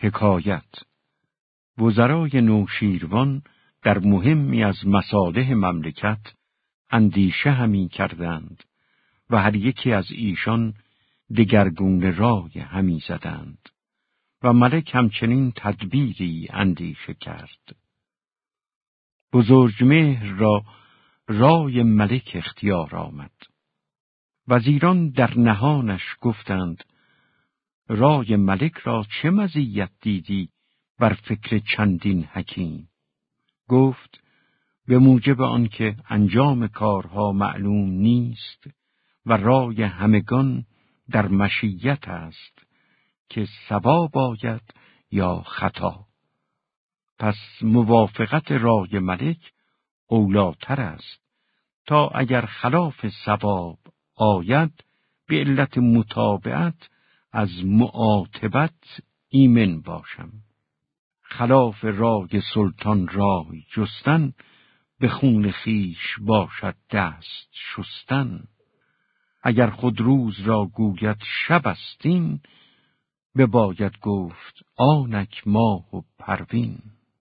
حکایت وزرای نوشیروان در مهمی از مصالح مملکت اندیشه همی کردند و هر یکی از ایشان دگرگون رای همی زدند و ملک همچنین تدبیری اندیشه کرد. بزرگمهر را رای ملک اختیار آمد. وزیران در نهانش گفتند رای ملک را چه مزیت دیدی بر فکر چندین حکیم؟ گفت به موجب آنکه انجام کارها معلوم نیست و رای همگان در مشیت است که سوا باید یا خطا. پس موافقت رای ملک اولاتر است تا اگر خلاف سواب آید به علت مطابعت از معاتبت ایمن باشم. خلاف رای سلطان رای جستن به خون خیش باشد دست شستن. اگر خود روز را گوید شب استین به باید گفت آنک ماه و پروین.